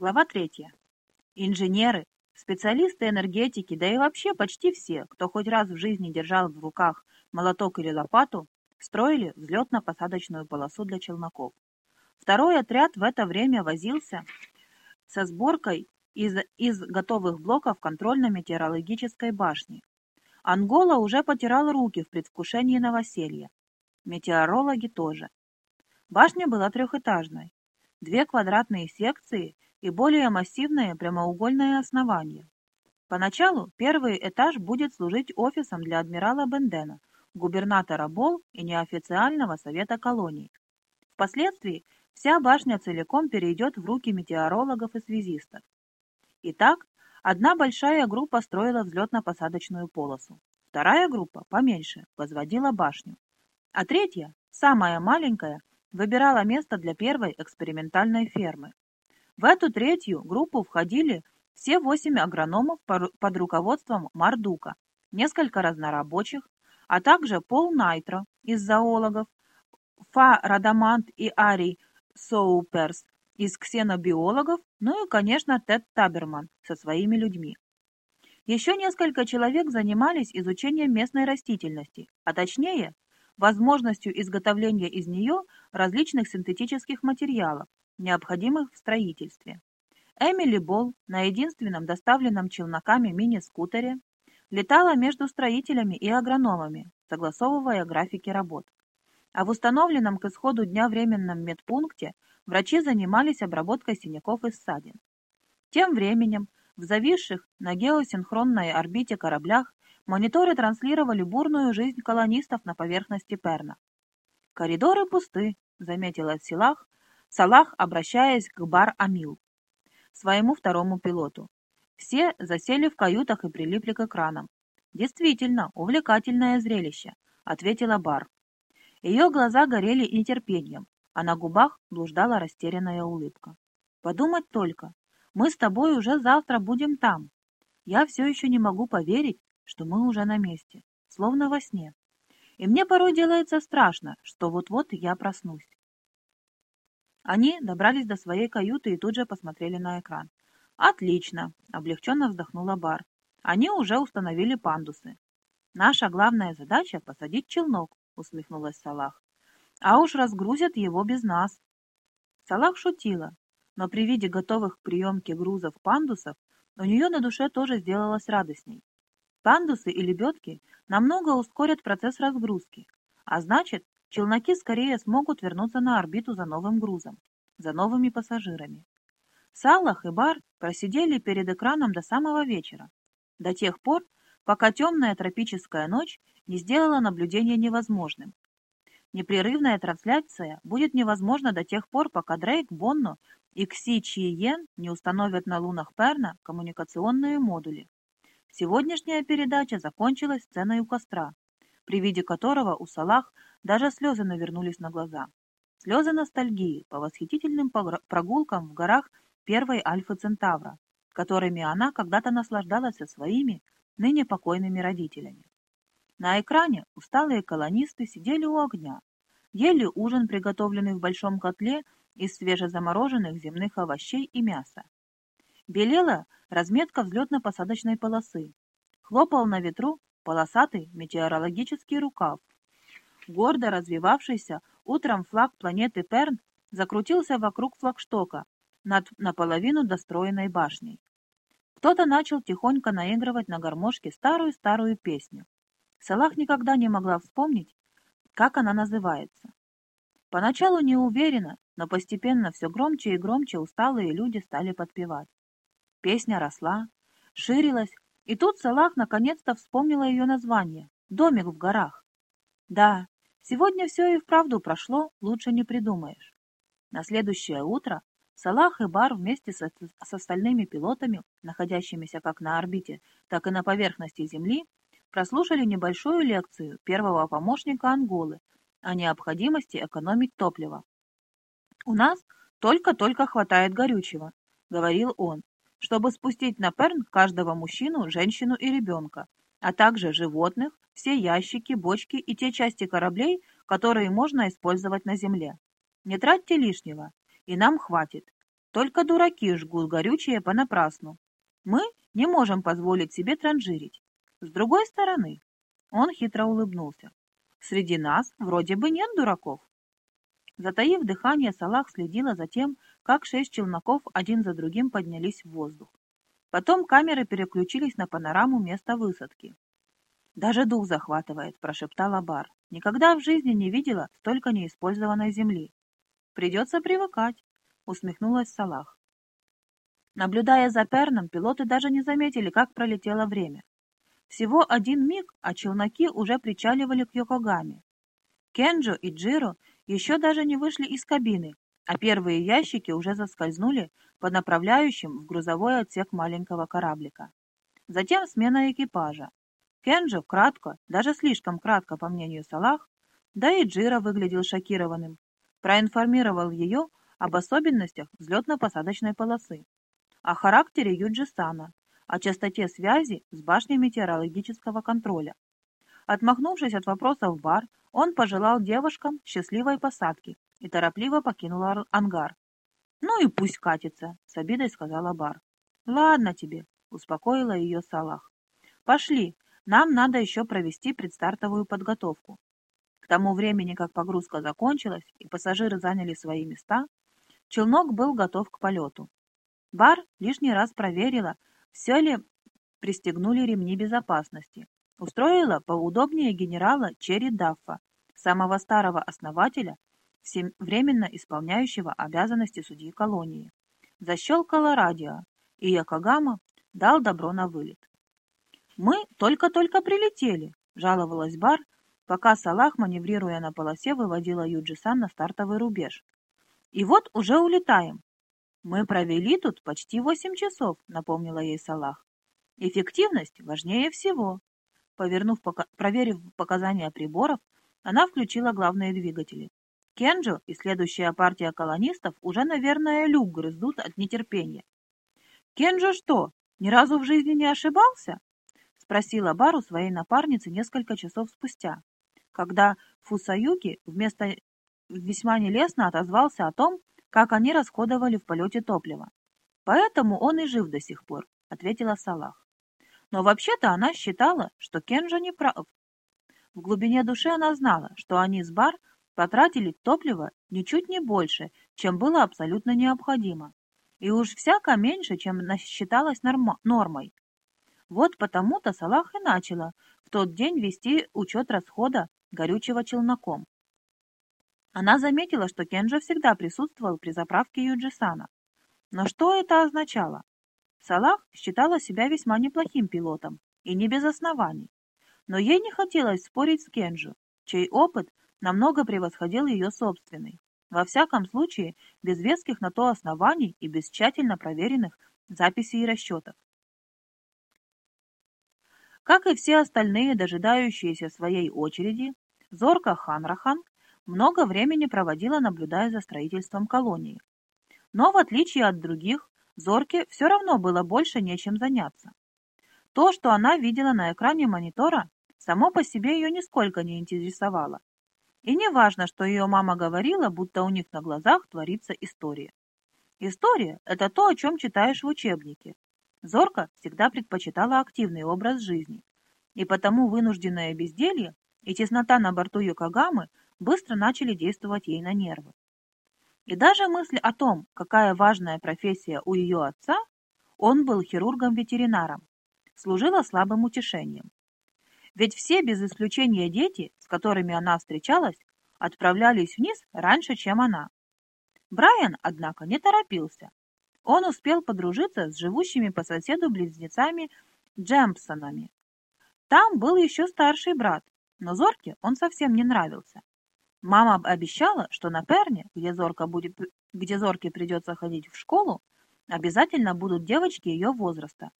Глава третья. Инженеры, специалисты энергетики, да и вообще почти все, кто хоть раз в жизни держал в руках молоток или лопату, строили взлетно-посадочную полосу для челноков. Второй отряд в это время возился со сборкой из, из готовых блоков контрольно-метеорологической башни. Ангола уже потирал руки в предвкушении новоселья. Метеорологи тоже. Башня была трехэтажной. Две квадратные секции – и более массивное прямоугольное основание. Поначалу первый этаж будет служить офисом для адмирала Бендена, губернатора Бол и неофициального совета колоний. Впоследствии вся башня целиком перейдет в руки метеорологов и связистов. Итак, одна большая группа строила взлетно-посадочную полосу, вторая группа, поменьше, возводила башню, а третья, самая маленькая, выбирала место для первой экспериментальной фермы. В эту третью группу входили все восемь агрономов под руководством Мардука, несколько разнорабочих, а также Пол Найтро из зоологов, Фа Радамант и Арий Соуперс из ксенобиологов, ну и, конечно, Тед Таберман со своими людьми. Еще несколько человек занимались изучением местной растительности, а точнее, возможностью изготовления из нее различных синтетических материалов, необходимых в строительстве. Эмили Болл на единственном доставленном челноками мини-скутере летала между строителями и агрономами, согласовывая графики работ. А в установленном к исходу дня временном медпункте врачи занимались обработкой синяков и ссадин. Тем временем в зависших на геосинхронной орбите кораблях мониторы транслировали бурную жизнь колонистов на поверхности Перна. «Коридоры пусты», — заметила Силах, Салах, обращаясь к Бар-Амил, своему второму пилоту. Все засели в каютах и прилипли к экранам. «Действительно, увлекательное зрелище», — ответила Бар. Ее глаза горели нетерпением, а на губах блуждала растерянная улыбка. «Подумать только, мы с тобой уже завтра будем там. Я все еще не могу поверить, что мы уже на месте, словно во сне. И мне порой делается страшно, что вот-вот я проснусь. Они добрались до своей каюты и тут же посмотрели на экран. «Отлично!» — облегченно вздохнула Бар. «Они уже установили пандусы. Наша главная задача — посадить челнок», — усмехнулась Салах. «А уж разгрузят его без нас». Салах шутила, но при виде готовых к приемке грузов пандусов у нее на душе тоже сделалось радостней. Пандусы и лебедки намного ускорят процесс разгрузки, а значит, челноки скорее смогут вернуться на орбиту за новым грузом, за новыми пассажирами. Салах и Бар просидели перед экраном до самого вечера, до тех пор, пока темная тропическая ночь не сделала наблюдение невозможным. Непрерывная трансляция будет невозможна до тех пор, пока Дрейк, Бонно и Кси Чиен не установят на лунах Перна коммуникационные модули. Сегодняшняя передача закончилась сценой у костра, при виде которого у Салах даже слезы навернулись на глаза. Слезы ностальгии по восхитительным прогулкам в горах первой Альфы Центавра, которыми она когда-то наслаждалась со своими, ныне покойными родителями. На экране усталые колонисты сидели у огня, ели ужин, приготовленный в большом котле из свежезамороженных земных овощей и мяса. Белела разметка взлетно-посадочной полосы. Хлопал на ветру полосатый метеорологический рукав, гордо развивавшийся утром флаг планеты Перн закрутился вокруг флагштока над наполовину достроенной башней. Кто-то начал тихонько наигрывать на гармошке старую-старую песню. Салах никогда не могла вспомнить, как она называется. Поначалу не уверена, но постепенно все громче и громче усталые люди стали подпевать. Песня росла, ширилась, и тут Салах наконец-то вспомнила ее название — «Домик в горах». Да, Сегодня все и вправду прошло, лучше не придумаешь. На следующее утро Салах и Бар вместе с, с остальными пилотами, находящимися как на орбите, так и на поверхности Земли, прослушали небольшую лекцию первого помощника Анголы о необходимости экономить топливо. «У нас только-только хватает горючего», — говорил он, «чтобы спустить на Перн каждого мужчину, женщину и ребенка, а также животных, все ящики, бочки и те части кораблей, которые можно использовать на Земле. Не тратьте лишнего, и нам хватит. Только дураки жгут горючее понапрасну. Мы не можем позволить себе транжирить. С другой стороны, он хитро улыбнулся. Среди нас вроде бы нет дураков. Затаив дыхание, Салах следила за тем, как шесть челноков один за другим поднялись в воздух. Потом камеры переключились на панораму места высадки. «Даже дух захватывает», — прошептала Бар. «Никогда в жизни не видела столько неиспользованной земли». «Придется привыкать», — усмехнулась Салах. Наблюдая за Перном, пилоты даже не заметили, как пролетело время. Всего один миг, а челноки уже причаливали к Йокогаме. Кенджо и Джиро еще даже не вышли из кабины, а первые ящики уже заскользнули по направляющим в грузовой отсек маленького кораблика. Затем смена экипажа. Кенджо кратко, даже слишком кратко, по мнению Салах, да и Джиро выглядел шокированным, проинформировал ее об особенностях взлетно-посадочной полосы, о характере Юджистана, о частоте связи с башней метеорологического контроля. Отмахнувшись от вопросов Бар, он пожелал девушкам счастливой посадки и торопливо покинул ангар. «Ну и пусть катится», — с обидой сказала Бар. «Ладно тебе», — успокоила ее Салах. «Пошли, нам надо еще провести предстартовую подготовку». К тому времени, как погрузка закончилась и пассажиры заняли свои места, челнок был готов к полету. Бар лишний раз проверила, все ли пристегнули ремни безопасности. Устроила поудобнее генерала Черри Даффа, самого старого основателя, временно исполняющего обязанности судьи колонии. Защелкала радио, и Якогама дал добро на вылет. «Мы только-только прилетели», — жаловалась Бар, пока Салах, маневрируя на полосе, выводила Юджисан на стартовый рубеж. «И вот уже улетаем. «Мы провели тут почти восемь часов», — напомнила ей Салах. «Эффективность важнее всего». Повернув, пока... Проверив показания приборов, она включила главные двигатели. Кенджо и следующая партия колонистов уже, наверное, люк грыздут от нетерпения. «Кенджо что, ни разу в жизни не ошибался?» — спросила Бару своей напарницы несколько часов спустя, когда Фусаюки вместо весьма нелестно отозвался о том, как они расходовали в полете топливо. Поэтому он и жив до сих пор, ответила Салах. Но вообще-то она считала, что Кенджа не прав. В глубине души она знала, что они с Бар потратили топливо ничуть не больше, чем было абсолютно необходимо, и уж всяко меньше, чем считалось нормой. Вот потому-то Салах и начала в тот день вести учет расхода горючего челноком. Она заметила, что Кенджа всегда присутствовал при заправке Юджисана. Но что это означало? Салах считала себя весьма неплохим пилотом, и не без оснований. Но ей не хотелось спорить с Кенджу, чей опыт намного превосходил ее собственный. Во всяком случае, без веских на то оснований и без тщательно проверенных записей и расчетов. Как и все остальные, дожидающиеся своей очереди, Зорка Ханрахан много времени проводила, наблюдая за строительством колонии. Но, в отличие от других, Зорке все равно было больше нечем заняться. То, что она видела на экране монитора, само по себе ее нисколько не интересовало. И не важно, что ее мама говорила, будто у них на глазах творится история. История – это то, о чем читаешь в учебнике. Зорка всегда предпочитала активный образ жизни, и потому вынужденное безделье и теснота на борту Йокогамы быстро начали действовать ей на нервы. И даже мысль о том, какая важная профессия у ее отца, он был хирургом-ветеринаром, служила слабым утешением. Ведь все без исключения дети, с которыми она встречалась, отправлялись вниз раньше, чем она. Брайан, однако, не торопился. Он успел подружиться с живущими по соседу близнецами Джемпсонами. Там был еще старший брат, но Зорке он совсем не нравился. Мама обещала, что на Перне, где, Зорка будет, где Зорке придется ходить в школу, обязательно будут девочки ее возраста.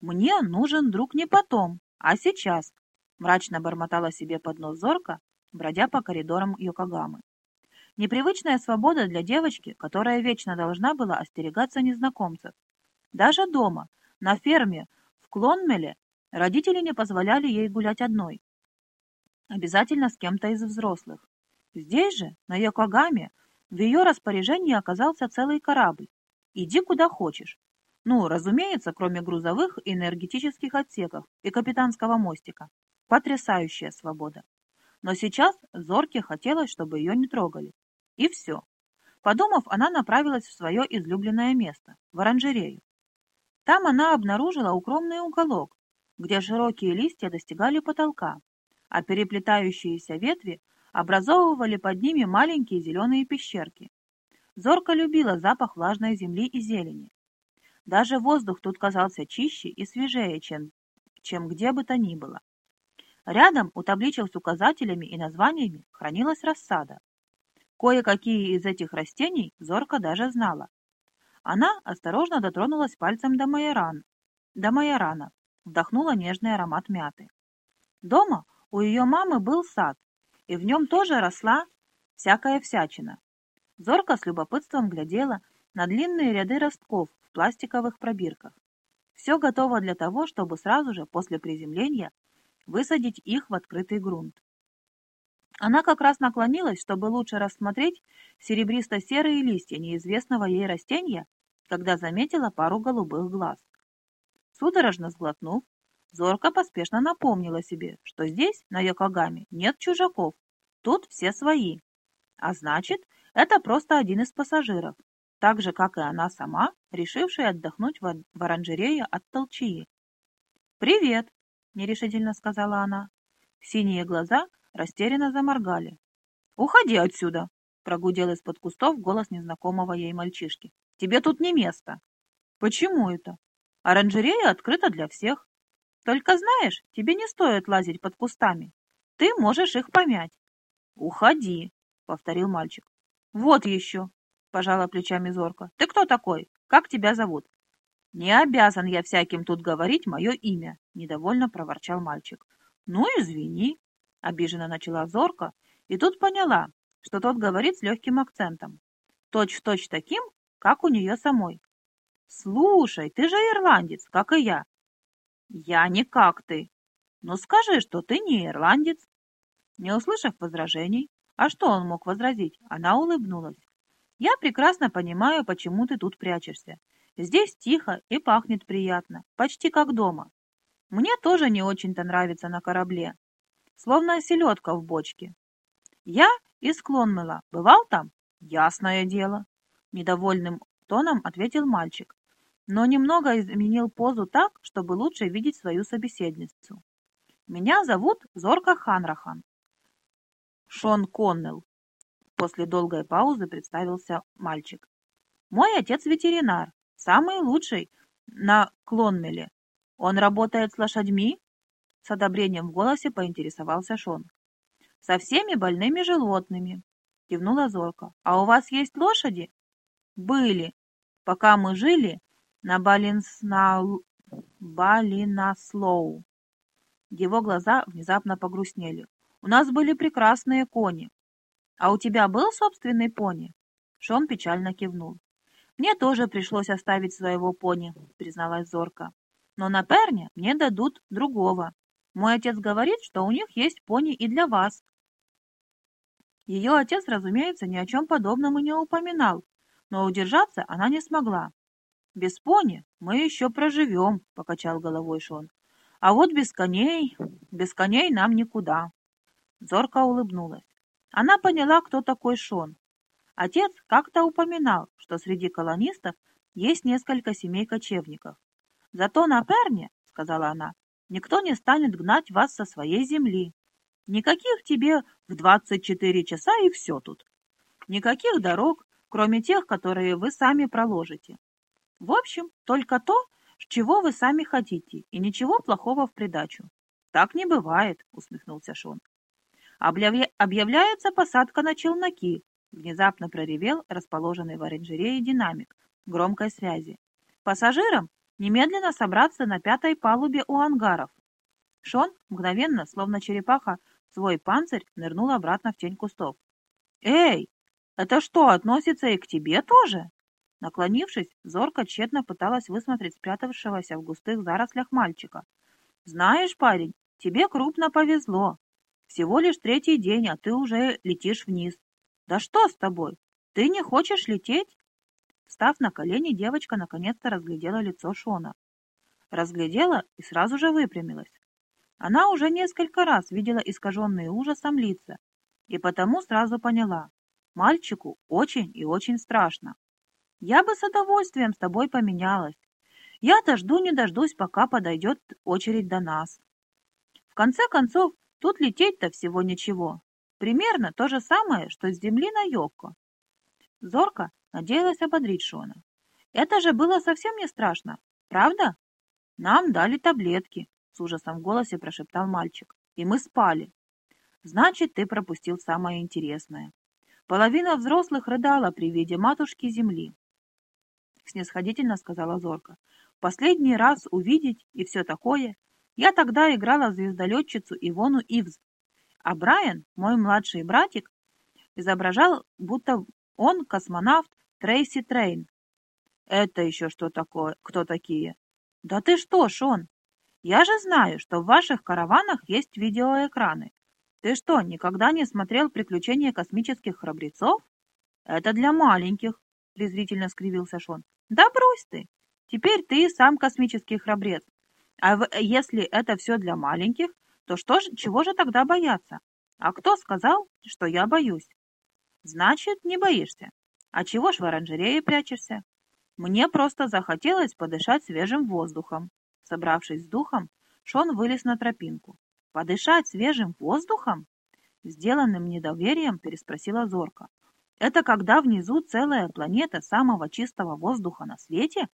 «Мне нужен друг не потом, а сейчас», — мрачно бормотала себе под нос Зорка, бродя по коридорам Йокогамы. Непривычная свобода для девочки, которая вечно должна была остерегаться незнакомцев. Даже дома, на ферме, в Клонмеле, родители не позволяли ей гулять одной. Обязательно с кем-то из взрослых. Здесь же, на Йокогаме, в ее распоряжении оказался целый корабль, Иди куда хочешь. Ну, разумеется, кроме грузовых и энергетических отсеков и капитанского мостика. Потрясающая свобода. Но сейчас Зорке хотелось, чтобы ее не трогали. И все. Подумав, она направилась в свое излюбленное место, в оранжерею. Там она обнаружила укромный уголок, где широкие листья достигали потолка, а переплетающиеся ветви образовывали под ними маленькие зеленые пещерки. Зорка любила запах влажной земли и зелени. Даже воздух тут казался чище и свежее, чем, чем где бы то ни было. Рядом у табличек с указателями и названиями хранилась рассада. Кое-какие из этих растений Зорка даже знала. Она осторожно дотронулась пальцем до майоран, до майорана, вдохнула нежный аромат мяты. Дома у ее мамы был сад, и в нем тоже росла всякая всячина. Зорка с любопытством глядела на длинные ряды ростков в пластиковых пробирках. Все готово для того, чтобы сразу же после приземления высадить их в открытый грунт. Она как раз наклонилась, чтобы лучше рассмотреть серебристо-серые листья неизвестного ей растения, когда заметила пару голубых глаз. Судорожно сглотнув, Зорка поспешно напомнила себе, что здесь, на Йокогаме, нет чужаков, тут все свои. А значит, это просто один из пассажиров, так же, как и она сама, решившая отдохнуть в оранжерее от толчии. «Привет!» — нерешительно сказала она. Синие глаза растерянно заморгали. «Уходи отсюда!» — прогудел из-под кустов голос незнакомого ей мальчишки. «Тебе тут не место!» «Почему это?» «Оранжерея открыта для всех. Только знаешь, тебе не стоит лазить под кустами. Ты можешь их помять. Уходи, повторил мальчик. Вот еще, пожала плечами Зорка. Ты кто такой? Как тебя зовут? Не обязан я всяким тут говорить мое имя, недовольно проворчал мальчик. Ну, извини, обиженно начала Зорка, и тут поняла, что тот говорит с легким акцентом. Точь-в-точь точь таким, как у нее самой. «Слушай, ты же ирландец, как и я. «Я не как ты. Но скажи, что ты не ирландец». Не услышав возражений, а что он мог возразить, она улыбнулась. «Я прекрасно понимаю, почему ты тут прячешься. Здесь тихо и пахнет приятно, почти как дома. Мне тоже не очень-то нравится на корабле, словно селедка в бочке. Я из Клонмела. Бывал там? Ясное дело. Недовольным тоном ответил мальчик, но немного изменил позу так, чтобы лучше видеть свою собеседницу. «Меня зовут Зорка Ханрахан». «Шон Коннелл», — после долгой паузы представился мальчик. «Мой отец ветеринар, самый лучший на Клонмеле. Он работает с лошадьми?» С одобрением в голосе поинтересовался Шон. «Со всеми больными животными», — кивнула Зорка. «А у вас есть лошади?» «Были. Пока мы жили, на Балинснау... Балинаслоу. Его глаза внезапно погрустнели. «У нас были прекрасные кони. А у тебя был собственный пони?» Шон печально кивнул. «Мне тоже пришлось оставить своего пони», — призналась Зорка. «Но на Перне мне дадут другого. Мой отец говорит, что у них есть пони и для вас». Ее отец, разумеется, ни о чем подобном и не упоминал, но удержаться она не смогла. «Без пони мы еще проживем», — покачал головой Шон. «А вот без коней, без коней нам никуда». Зорка улыбнулась. Она поняла, кто такой Шон. Отец как-то упоминал, что среди колонистов есть несколько семей кочевников. «Зато на Перне, — сказала она, — никто не станет гнать вас со своей земли. Никаких тебе в 24 часа и все тут. Никаких дорог, кроме тех, которые вы сами проложите. В общем, только то, чего вы сами хотите, и ничего плохого в придачу. Так не бывает, усмехнулся Шон. Объявля... Объявляется посадка на челноки, внезапно проревел расположенный в оранжерее динамик громкой связи. Пассажирам немедленно собраться на пятой палубе у ангаров. Шон мгновенно, словно черепаха, свой панцирь нырнул обратно в тень кустов. «Эй, это что, относится и к тебе тоже?» Наклонившись, зорко тщетно пыталась высмотреть спрятавшегося в густых зарослях мальчика. «Знаешь, парень, тебе крупно повезло. Всего лишь третий день, а ты уже летишь вниз. Да что с тобой? Ты не хочешь лететь?» Встав на колени, девочка наконец-то разглядела лицо Шона. Разглядела и сразу же выпрямилась. Она уже несколько раз видела искаженные ужасом лица, и потому сразу поняла, мальчику очень и очень страшно. «Я бы с удовольствием с тобой поменялась. Я-то жду не дождусь, пока подойдет очередь до нас. В конце концов, тут лететь-то всего ничего. Примерно то же самое, что с земли на Йокко. Зорка надеялась ободрить Шона. Это же было совсем не страшно, правда? Нам дали таблетки, с ужасом в голосе прошептал мальчик. И мы спали. Значит, ты пропустил самое интересное. Половина взрослых рыдала при виде матушки земли. Снисходительно сказала Зорка. Последний раз увидеть и все такое. Я тогда играла звездолетчицу Ивону Ивз. А Брайан, мой младший братик, изображал, будто он космонавт Трейси Трейн. Это еще что такое? Кто такие? Да ты что, Шон? Я же знаю, что в ваших караванах есть видеоэкраны. Ты что, никогда не смотрел «Приключения космических храбрецов»? Это для маленьких, презрительно скривился Шон. Да брось ты. Теперь ты сам космический храбрец. А если это все для маленьких, то что ж, чего же тогда бояться? А кто сказал, что я боюсь? Значит, не боишься. А чего ж в оранжерее прячешься? Мне просто захотелось подышать свежим воздухом. Собравшись с духом, Шон вылез на тропинку. «Подышать свежим воздухом?» Сделанным недоверием переспросила Зорка. «Это когда внизу целая планета самого чистого воздуха на свете?»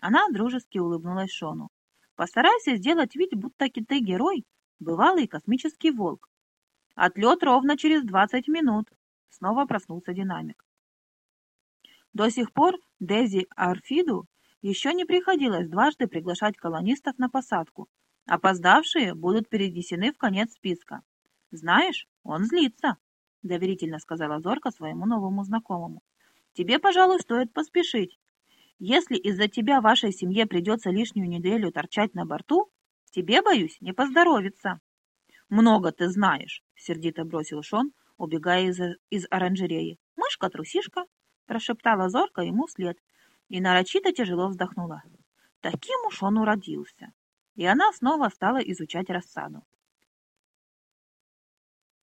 Она дружески улыбнулась Шону. «Постарайся сделать вид, будто ты герой, бывалый космический волк. Отлет ровно через двадцать минут. Снова проснулся динамик. До сих пор Дези Арфиду еще не приходилось дважды приглашать колонистов на посадку. Опоздавшие будут перенесены в конец списка. «Знаешь, он злится», — доверительно сказала Зорка своему новому знакомому. «Тебе, пожалуй, стоит поспешить. Если из-за тебя вашей семье придется лишнюю неделю торчать на борту, тебе, боюсь, не поздоровится». «Много ты знаешь», — сердито бросил Шон, убегая из, из оранжереи. «Мышка-трусишка», — прошептала Зорка ему вслед, и нарочито тяжело вздохнула. Таким уж он уродился. И она снова стала изучать рассаду.